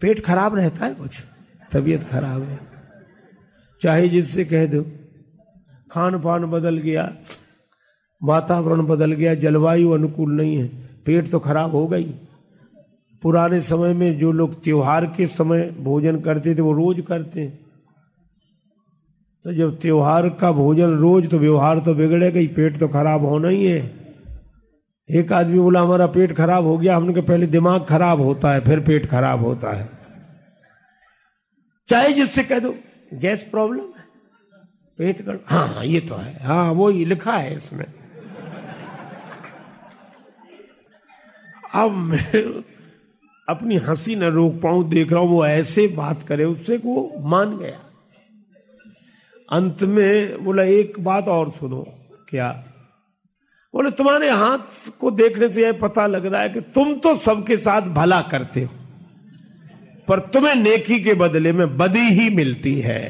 पेट खराब रहता है कुछ? तबीयत खराब है। चाहे जिससे कह दो खान पान बदल गया, वातावरण बदल गया, जलवायु अनुकूल नहीं है, पेट तो खराब हो गई। पुराने समय में जो लोग त्योहार के समय भोजन करते थे, वो रोज करते हैं। तो जब त्योहार का भोजन रोज तो व्यवहार तो बिगड़ेगा ही पेट तो खराब होना ही है। एक आदमी बोला, हमारा पेट खराब हो गया। हमने कहा, पहले दिमाग खराब होता है, फिर पेट खराब होता है। चाहे जिससे कह दो, गैस प्रॉब्लम है, पेट कर हाँ हाँ ये तो है। हाँ वो ही लिखा है इसमें। अब मैं अपनी हँसी न रोक पाऊँ, देख रहा हूँ, वो ऐसे बात करे, उससे वो मान गया। अंत में बोला, एक बात और सुनो, क्या बोले, तुम्हारे हाथ को देखने से यह पता लग रहा है कि तुम तो सबके साथ भला करते हो, पर तुम्हें नेकी के बदले में बदी ही मिलती है।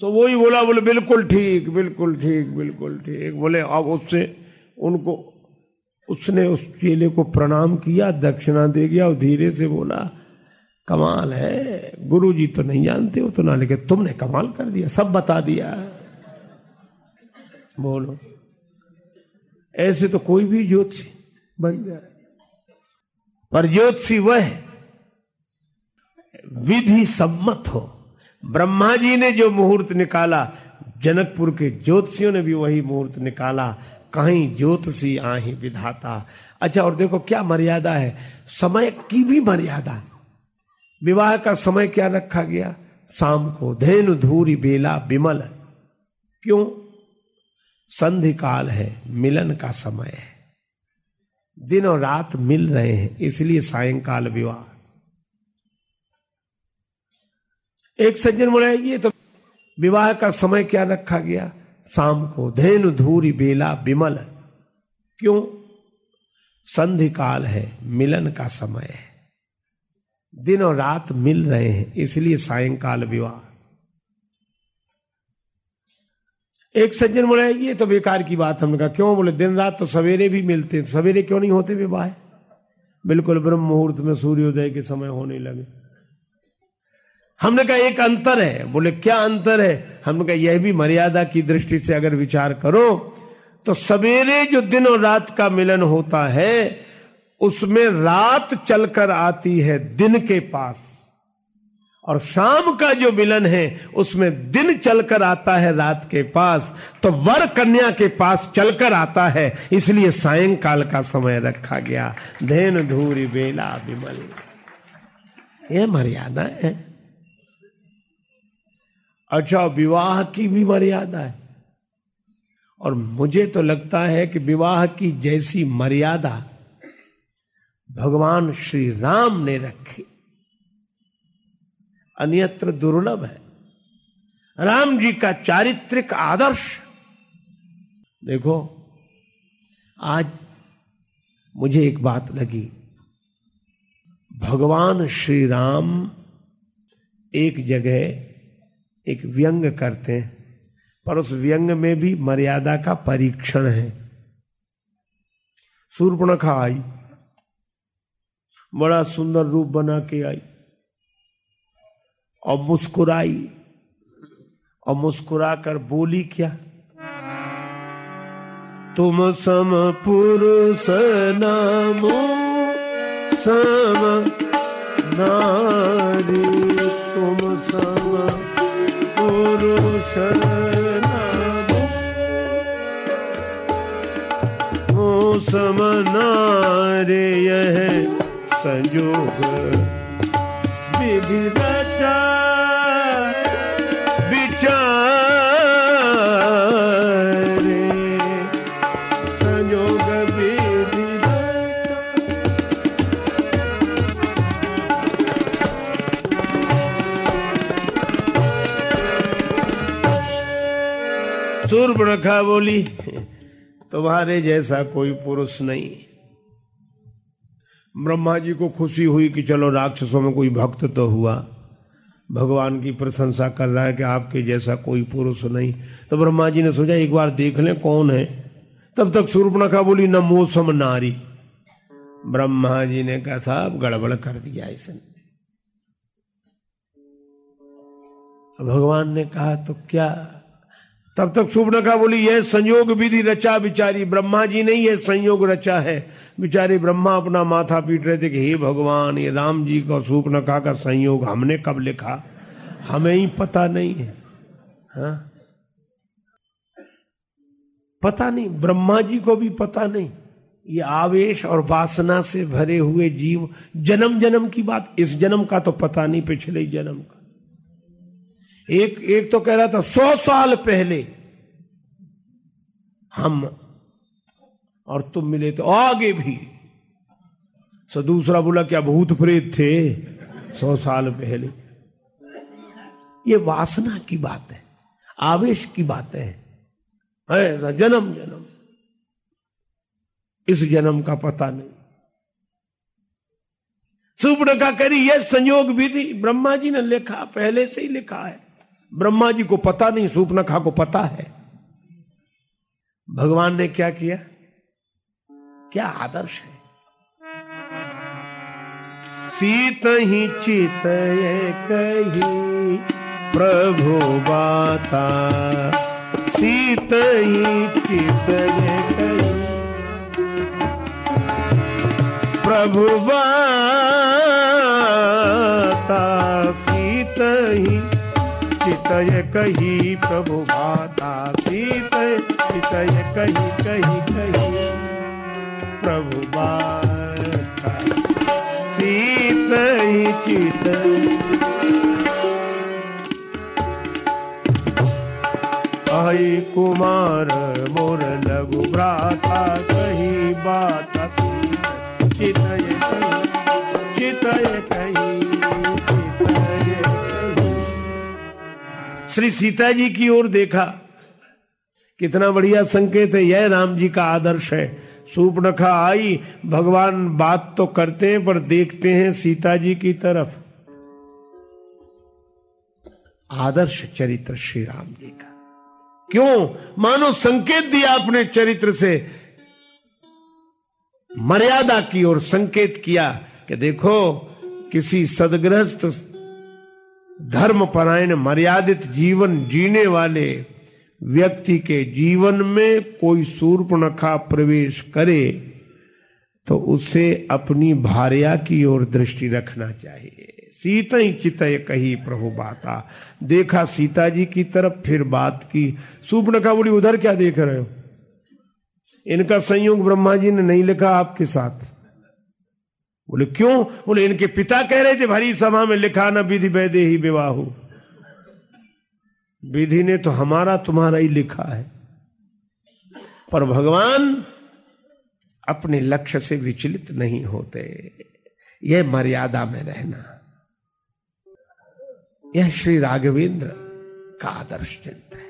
तो वही बोला, बोले, बिल्कुल ठीक बिल्कुल ठीक बिल्कुल ठीक। बोले, अब उससे, उनको, उसने उस चेले को प्रणाम किया, दक्षिणा दे गया और धीरे से बोला, कमाल है गुरु जी तो नहीं जानते हो तो ना लेकिन तुमने कमाल कर दिया, सब बता दिया। बोलो। ऐसे तो कोई भी ज्योतिषी बन जाए। पर ज्योतिषी वह विधि सम्मत हो। ब्रह्मा जी ने जो मुहूर्त निकाला, जनकपुर के ज्योतिषियों ने भी वही मुहूर्त निकाला। कहीं ज्योतिषी आही विधाता। अच्छा और देखो क्या मर्यादा है। समय की भी मर्यादा। विवाह का समय क्या रखा गया? शाम को धेनु धूरी बेला विमल। क्यों? संधि काल है, मिलन का समय है। दिन और रात मिल रहे हैं, इसलिए सायंकाल विवाह। एक सज्जन बोला, ये तो विवाह का समय क्या रखा गया? शाम को धेनु धूरी बेला विमल क्यों? संधि काल है, मिलन का समय है। दिन और रात मिल रहे हैं, इसलिए सायंकाल विवाह। एक सज्जन बोला, ये तो बेकार की बात हमने कहा, क्यों? बोले, दिन रात तो सवेरे भी मिलते हैं। सवेरे क्यों नहीं होते विवाह? बिल्कुल ब्रह्म मुहूर्त में सूर्योदय के समय होने लगे। हमने कहा, एक अंतर है। बोले, क्या अंतर है? हमने कहा, यह भी मर्यादा की दृष्टि से अगर विचार करो तो सवेरे जो दिन और रात का मिलन होता है, उसमें रात चलकर आती है दिन के पास। और शाम का जो मिलन है, उसमें दिन चलकर आता है रात के पास तो वर कन्या के पास चलकर आता है, इसलिए सायंकाल का समय रखा गया। धैन धूरी बेला विमल। यह मर्यादा है। अच्छा विवाह की भी मर्यादा है। और मुझे तो लगता है कि विवाह की जैसी मर्यादा भगवान श्री राम ने रखी। अन्यत्र दुर्लभ है। राम जी का चारित्रिक आदर्श। देखो, आज मुझे एक बात लगी। भगवान श्री राम एक जगह एक व्यंग करते हैं, पर उस व्यंग में भी मर्यादा का परीक्षण है। सूर्पणखा आई, बड़ा सुंदर रूप बना के आई। और मुस्कुराई और मुस्कुरा कर बोली, क्या तुम सम पुरुष नामो सम नारी, तुम सम पुरुष नामो सम नारे, यह संयोग विधि सूर्पणखा बोली, तुम्हारे जैसा कोई पुरुष नहीं। ब्रह्मा जी को खुशी हुई कि चलो राक्षसों में कोई भक्त तो हुआ। भगवान की प्रशंसा कर रहा है कि आपके जैसा कोई पुरुष नहीं। तो ब्रह्मा जी ने सोचा, एक बार देख लें कौन है। तब तक सूर्पणखा बोली, न मौसम नारी। ब्रह्मा जी ने कहा, साहब, गड़बड़ कर दिया इसने। भगवान ने कहा तो क्या तब तक सुबनका बोली, यह संयोग विधि रचा बिचारी ब्रह्मा जी नहीं ये संयोग रचा है। बिचारे ब्रह्मा अपना माथा पीट रहे थे कि, हे भगवान, ये राम जी का सूपनखा का संयोग हमने कब लिखा? हमें ही पता नहीं है। हा? पता नहीं, ब्रह्मा जी को भी पता नहीं। ये आवेश और वासना से भरे हुए जीव जन्म जन्म की बात, इस जन्म का तो पता नहीं, पिछले जन्म का। एक एक तो कह रहा था, सौ साल पहले हम और तुम मिले तो आगे भी। सो दूसरा बोला, क्या भूत प्रेत थे सौ साल पहले? ये वासना की बात है, आवेश की बात है। ऐसा जन्म जन्म। इस जन्म का पता नहीं। सुपर्ण का करी यह संयोग विधि ब्रह्मा जी ने लिखा, पहले से ही लिखा है। ब्रह्मा जी को पता नहीं सूपनखा को पता है। भगवान ने क्या किया? क्या आदर्श है? सीत ही चित कही प्रभु बाता। सीत ही चित कही प्रभु बाता। चितय कही प्रभु माता सीत चितय कही कही कही प्रभु बाता सीत ही चित आई कुमार मोर लघु भ्राता, कही बात श्री सीता जी की ओर देखा। कितना बढ़िया संकेत है, यह राम जी का आदर्श है। सूपनखा आई, भगवान बात तो करते हैं, पर देखते हैं सीता जी की तरफ़। आदर्श चरित्र श्री राम जी का। क्यों? मानो संकेत दिया अपने चरित्र से। मर्यादा की ओर संकेत किया कि देखो, किसी सदग्रस्त धर्म परायण मर्यादित जीवन जीने वाले व्यक्ति के जीवन में कोई सूर्पणखा प्रवेश करे तो उसे अपनी भार्या की ओर दृष्टि रखना चाहिए। सीता ही चितय कही प्रभु बाता। देखा सीता जी की तरफ़, फिर बात की, सूर्पणखा बोली, उधर क्या देख रहे हो? इनका संयोग ब्रह्मा जी ने नहीं लिखा आपके साथ। बोले, क्यों? बोले, इनके पिता कह रहे थे, भरी सभा में लिखा ना, विधि वैदे ही विवाह विधि ने तो हमारा तुम्हारा ही लिखा है। पर भगवान अपने लक्ष्य से विचलित नहीं होते। यह मर्यादा में रहना। यह श्री राघवेंद्र का आदर्श चिंता है।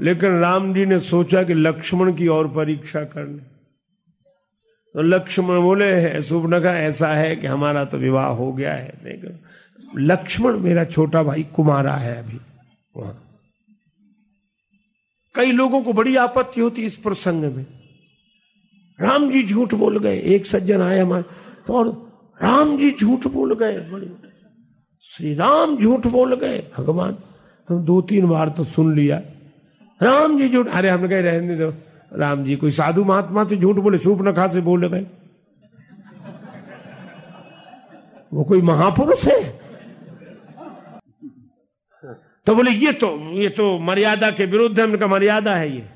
लेकिन राम जी ने सोचा कि लक्ष्मण की और परीक्षा कर करनी। तो लक्ष्मण बोले, है सुबनगा ऐसा है कि हमारा तो विवाह हो गया है। देखो लक्ष्मण मेरा छोटा भाई कुमारा है अभी वहाँ। कई लोगों को बड़ी आपत्ति होती इस प्रसंग में। राम जी झूठ बोल गए, एक सज्जन आए हमारे तो और राम जी झूठ बोल गए, बड़े श्री राम झूठ बोल गए, भगवान तो दो तीन बार तो सुन लिया। राम जी झूठ, अरे हमने कहे रहने दो। राम जी, कोई साधु महात्मा से झूठ बोले, सूप नखा से बोले भाई। वो कोई महापुरुष है? तो बोले, ये तो ये तो मर्यादा के विरुद्ध है, उनका मर्यादा है ये।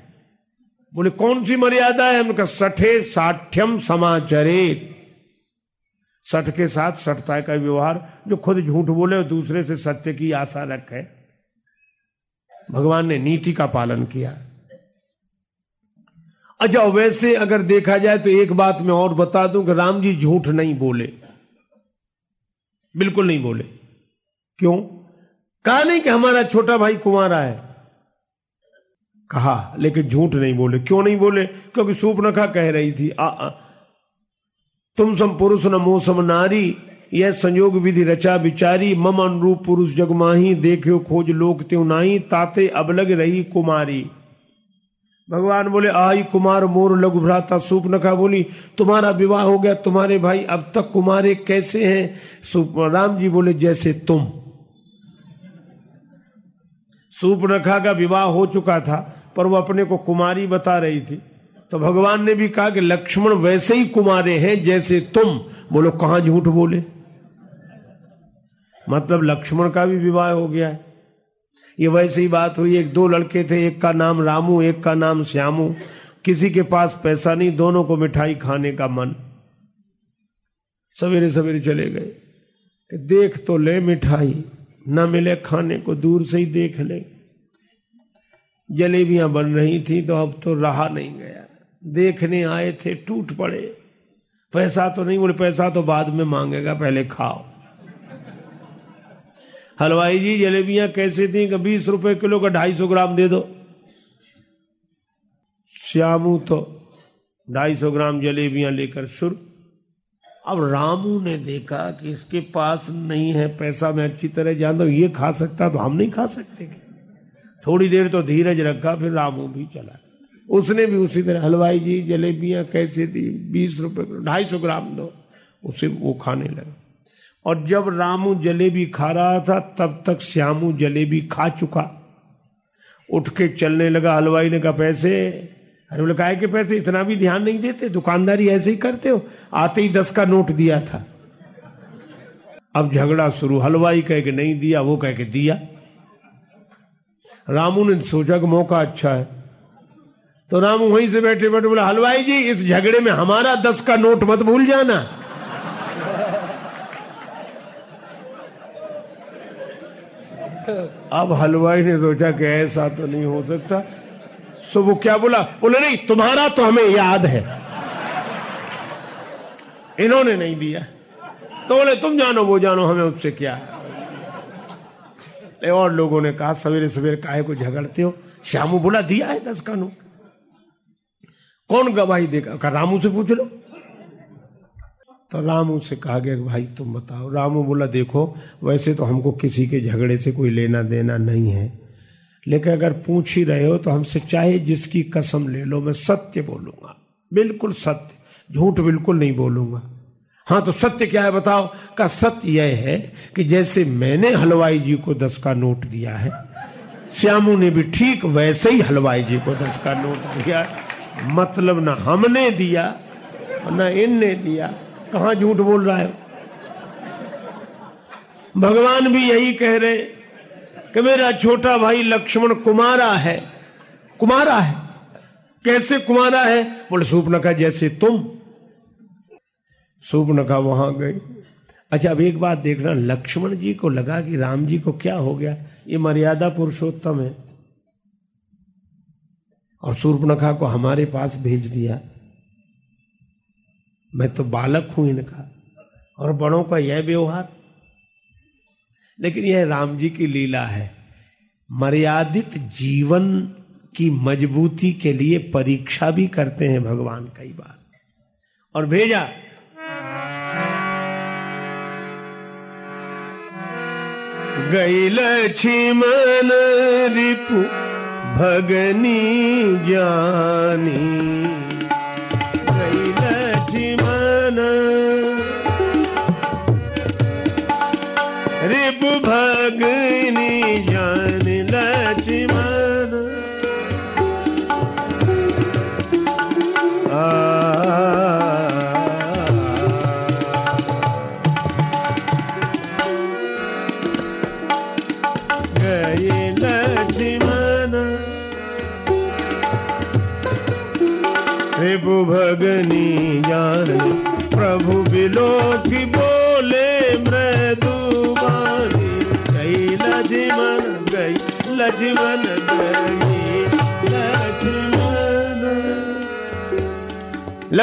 बोले, कौन सी मर्यादा है? उनका सठे साठ्यम समाचरित सठ के साथ सठता का व्यवहार, जो खुद झूठ बोले और दूसरे से सत्य की आशा रखे। भगवान ने नीति का पालन किया। अच्छा वैसे अगर देखा जाए तो एक बात मैं और बता दूँ कि राम जी झूठ नहीं बोले। बिल्कुल नहीं बोले। क्यों? कहा नहीं कि हमारा छोटा भाई कुमारा है? कहा लेकिन झूठ नहीं बोले। क्यों नहीं बोले? क्योंकि सूपनखा कह रही थी। आ, आ तुम सम पुरुष न मोह सम नारी यह संयोग विधि रचा बिचारी मम अनुरूप पुरुष जगमाही देखो खोज लोक त्यों नाही ताते अब लग रही कुमारी। भगवान बोले, आई कुमार, मोर लघु भ्राता सूपनखा बोली, तुम्हारा विवाह हो गया, तुम्हारे भाई अब तक कुमारे कैसे हैं? सूप, राम जी बोले, जैसे तुम। सूपनखा का विवाह हो चुका था, पर वो अपने को कुमारी बता रही थी। तो भगवान ने भी कहा कि, लक्ष्मण वैसे ही कुमारे हैं, जैसे तुम। बोलो, कहाँ झूठ बोले? मतलब लक्ष्मण का भी विवाह हो गया है। ये वैसे ही बात हुई, एक दो लड़के थे, एक का नाम रामू, एक का नाम श्यामू। किसी के पास पैसा नहीं, दोनों को मिठाई खाने का मन। सवेरे सवेरे चले गए कि देख तो ले मिठाई, न मिले खाने को, दूर से ही देख ले। जलेबियाँ बन रही थी तो अब तो रहा नहीं गया। देखने आए थे, टूट पड़े। पैसा तो नहीं, बोले, पैसा तो बाद में मांगेगा, पहले खाओ। हलवाई जी, जलेबियाँ कैसे थी कि बीस रुपए किलो का ढाई सौ ग्राम दे दो। श्यामू तो ढाई सौ ग्राम जलेबियाँ लेकर शुरू। अब रामू ने देखा कि इसके पास नहीं है पैसा, मैं अच्छी तरह जानता हूँ, ये खा सकता तो हम नहीं खा सकते। थोड़ी देर तो धीरज रखा, फिर रामू भी चला। उसने भी उसी तरह, हलवाई जी, जलेबियाँ कैसे थी बीस रुपए ढाई सौ ग्राम दो। उसे वो खाने लगा। और जब रामू जलेबी खा रहा था, तब तक श्यामू जलेबी खा चुका। उठ के चलने लगा हलवाई ने कहा, पैसे? अरे बोले, कहा के पैसे? इतना भी ध्यान नहीं देते? दुकानदारी ऐसे ही करते हो? आते ही दस का नोट दिया था। अब झगड़ा शुरू। हलवाई कह के नहीं दिया, वो कह के दिया। रामू ने सोचा कि मौका अच्छा है। तो रामू वहीं से बैठे बैठे बोला, हलवाई जी, इस झगड़े में हमारा दस का नोट मत भूल जाना। अब हलवाई ने सोचा कि ऐसा तो नहीं हो सकता। सो वो क्या बोला? बोले, नहीं, तुम्हारा तो हमें याद है। इन्होंने नहीं दिया। तो बोले, तुम जानो, वो जानो, हमें उससे क्या? और लोगों ने कहा, सवेरे सवेरे काहे को झगड़ते हो? श्यामू बोला, दिया है दस का नोट कौन गवाही देगा? रामू से पूछ लो। तो रामू से कहा गया भाई तुम बताओ। रामू बोला, देखो, वैसे तो हमको किसी के झगड़े से कोई लेना देना नहीं है। लेकिन अगर पूछ ही रहे हो तो हमसे चाहे जिसकी कसम ले लो, मैं सत्य बोलूँगा। बिल्कुल सत्य। झूठ बिल्कुल नहीं बोलूँगा। हाँ तो सत्य क्या है बताओ? का सत्य यह है कि जैसे मैंने हलवाई जी को दस का नोट दिया है, श्यामू ने भी ठीक वैसे ही हलवाई जी को दस का नोट दिया। मतलब ना हमने दिया ना इनने दिया। कहा झूठ बोल रहा है? भगवान भी यही कह रहे कि मेरा छोटा भाई लक्ष्मण कुमारा है। कुमारा है। कैसे कुमारा है? बोले सूपनखा जैसे तुम। सूपनखा वहाँ गई। अच्छा अब एक बात देखना लक्ष्मण जी को लगा कि राम जी को क्या हो गया? ये मर्यादा पुरुषोत्तम है। और सूर्पनखा को हमारे पास भेज दिया। मैं तो बालक हूँ इनका, और बड़ों का यह व्यवहार। लेकिन यह राम जी की लीला है। मर्यादित जीवन की मजबूती के लिए परीक्षा भी करते हैं भगवान कई बार। और भेजा। गई लक्ष्मण रिपु भगनी जानी भगनी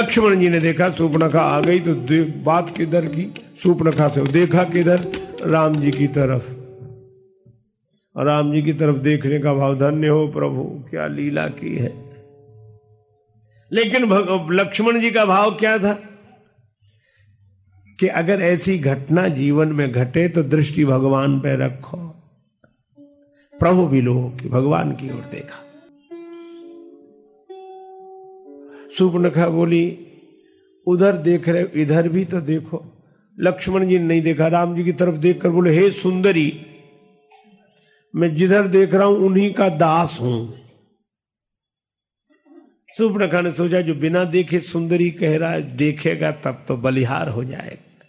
लक्ष्मण जी ने देखा, सूपनखा आ गई तो बात किधर की? सूपनखा से देखा किधर? राम जी की तरफ़। राम जी की तरफ़ देखने का भाव, धन्य हो प्रभु, क्या लीला की है? लेकिन लक्ष्मण जी का भाव क्या था? कि अगर ऐसी घटना जीवन में घटे तो दृष्टि भगवान पे रखो। प्रभु भी लोगों की, भगवान की ओर देखा। सुपनखा बोली। उधर देख रहे, इधर भी तो देखो। लक्ष्मण जी ने नहीं देखा, राम जी की तरफ़ देखकर बोले, हे सुंदरी, मैं जिधर देख रहा हूँ, उन्हीं का दास हूँ। सुपनखा ने सोचा, जो बिना देखे सुंदरी कह रहा है, देखेगा, तब तो बलिहार हो जाएगा।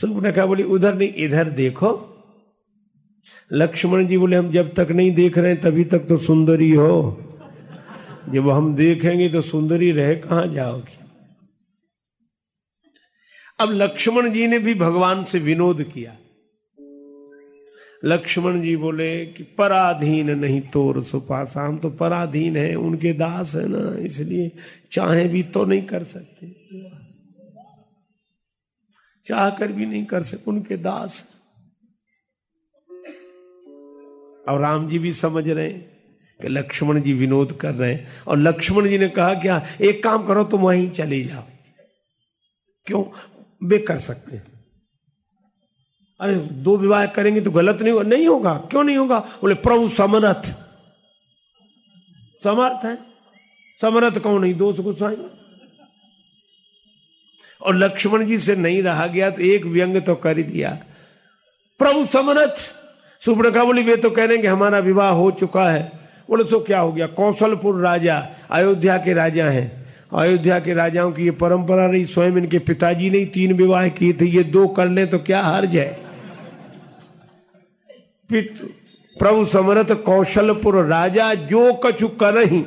सुपनखा बोली, उधर नहीं, इधर देखो। लक्ष्मण जी बोले, हम जब तक नहीं देख रहे तभी तक तो सुंदरी हो। जब हम देखेंगे तो सुंदरी रहे कहाँ जाओगी? अब लक्ष्मण जी ने भी भगवान से विनोद किया। लक्ष्मण जी बोले कि पराधीन नहीं तोर सुपासा, हम तो पराधीन है, उनके दास है ना, इसलिए चाहे भी तो नहीं कर सकते। चाह कर भी नहीं कर सकते, उनके दास और राम जी भी समझ रहे हैं कि लक्ष्मण जी विनोद कर रहे हैं। और लक्ष्मण जी ने कहा क्या एक काम करो, तुम वहीं चले जाओ। क्यों? वे कर सकते हैं। अरे, दो विवाह करेंगे तो गलत नहीं होगा। नहीं होगा। क्यों नहीं होगा? बोले, प्रभु समर्थ। समर्थ है। समर्थ कौन नहीं दोष गुस्साई और लक्ष्मण जी से नहीं रहा गया तो एक व्यंग तो कर ही दिया। प्रभु समर्थ। सुब्रखा बोली, वे तो कह रहे हैं कि हमारा विवाह हो चुका है। बोले तो क्या हो गया? कौशलपुर राजा, अयोध्या के राजा हैं। अयोध्या के राजाओं की ये परंपरा रही, स्वयं इनके पिताजी ने तीन विवाह किए थे, ये दो कर ले तो क्या हर्ज है प्रभु समरथ कौशलपुर राजा, जो कछु करही,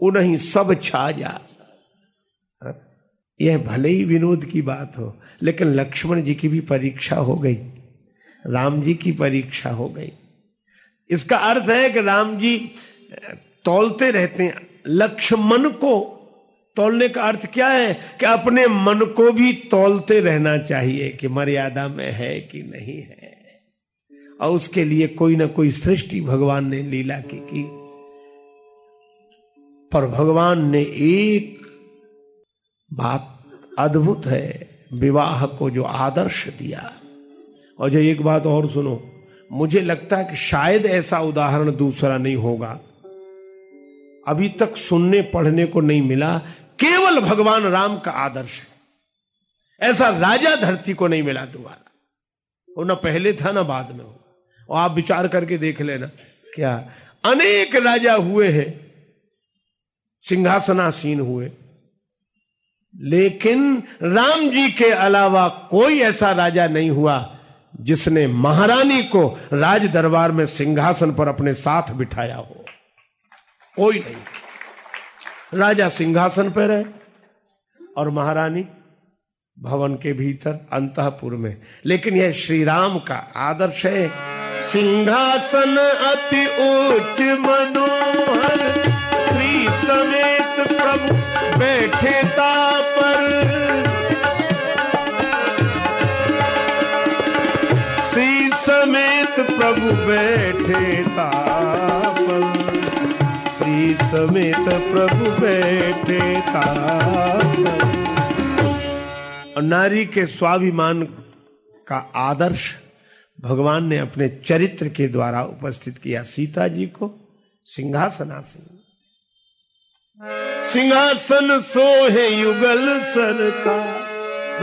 उन्हीं सब छा जा। यह भले ही विनोद की बात हो, लेकिन लक्ष्मण जी की भी परीक्षा हो गई। राम जी की परीक्षा हो गई। इसका अर्थ है कि राम जी, तोलते रहते हैं। लक्ष्मण को तोलने का अर्थ क्या है कि अपने मन को भी तोलते रहना चाहिए कि मर्यादा में है कि नहीं है। और उसके लिए कोई ना कोई सृष्टि भगवान ने लीला की की। पर भगवान ने एक बात अद्भुत है, विवाह को जो आदर्श दिया। और जो एक बात और सुनो मुझे लगता है कि शायद ऐसा उदाहरण दूसरा नहीं होगा। अभी तक सुनने, पढ़ने को नहीं मिला। केवल भगवान राम का आदर्श है। ऐसा राजा धरती को नहीं मिला दोबारा। वो ना पहले था, ना बाद में हो और आप विचार करके देख लेना क्या अनेक राजा हुए हैं। सिंहासनासीन हुए। लेकिन राम जी के अलावा कोई ऐसा राजा नहीं हुआ। जिसने महारानी को राज दरबार में सिंहासन पर अपने साथ बिठाया हो। कोई नहीं। राजा सिंहासन पर है और महारानी भवन के भीतर, अंतपुर में। लेकिन यह श्री राम का आदर्श है। सिंहासन अति उच्च मनोहर, श्री समेत प्रभु बैठे पर बैठे पर श्री समेत प्रभु बैठे नारी के स्वाभिमान का आदर्श भगवान ने अपने चरित्र के द्वारा उपस्थित किया सीता जी को, सिंहासनासीन। सिंहासन सोहे युगल सर का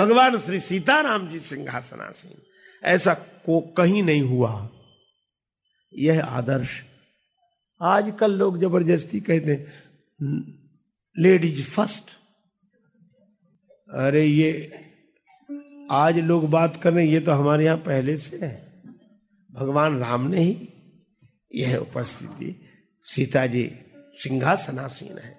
भगवान श्री सीताराम जी सिंहासना सिंहासनासीन। ऐसा को कहीं नहीं हुआ। यह आदर्श। आजकल लोग ज़बरदस्ती कहते हैं लेडीज़ फ़र्स्ट अरे ये, आज लोग बात कर रहे ये तो हमारे यहाँ पहले से है। भगवान राम ने ही यह उपस्थिति, सीता जी सिंहासनासीन है।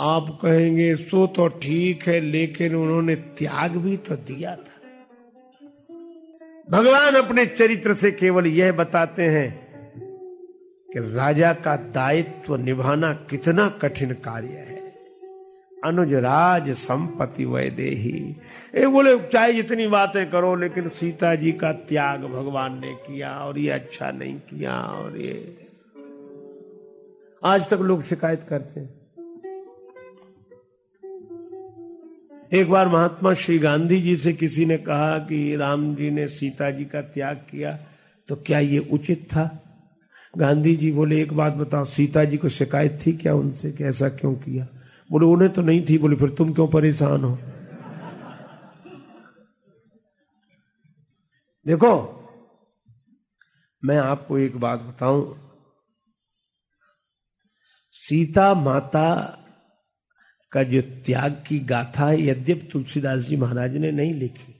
आप कहेंगे, सो तो ठीक है, लेकिन उन्होंने त्याग भी तो दिया था। भगवान अपने चरित्र से केवल यह बताते हैं कि राजा का दायित्व निभाना कितना कठिन कार्य है। अनुज राज संपत्ति वैदेही ये बोले, चाहे जितनी बातें करो, लेकिन सीता जी का त्याग भगवान ने किया और ये अच्छा नहीं किया और ये। आज तक लोग शिकायत करते हैं। एक बार महात्मा श्री गांधी जी से किसी ने कहा कि राम जी ने सीता जी का त्याग किया तो क्या ये उचित था? गांधी जी बोले, एक बात बताओ, सीता जी को शिकायत थी क्या उनसे कि ऐसा क्यों किया? बोले, उन्हें तो नहीं थी। बोले, फिर तुम क्यों परेशान हो? देखो, मैं आपको एक बात बताऊँ। सीता माता का जो त्याग की गाथा है यद्यप तुलसीदास जी महाराज ने नहीं लिखी।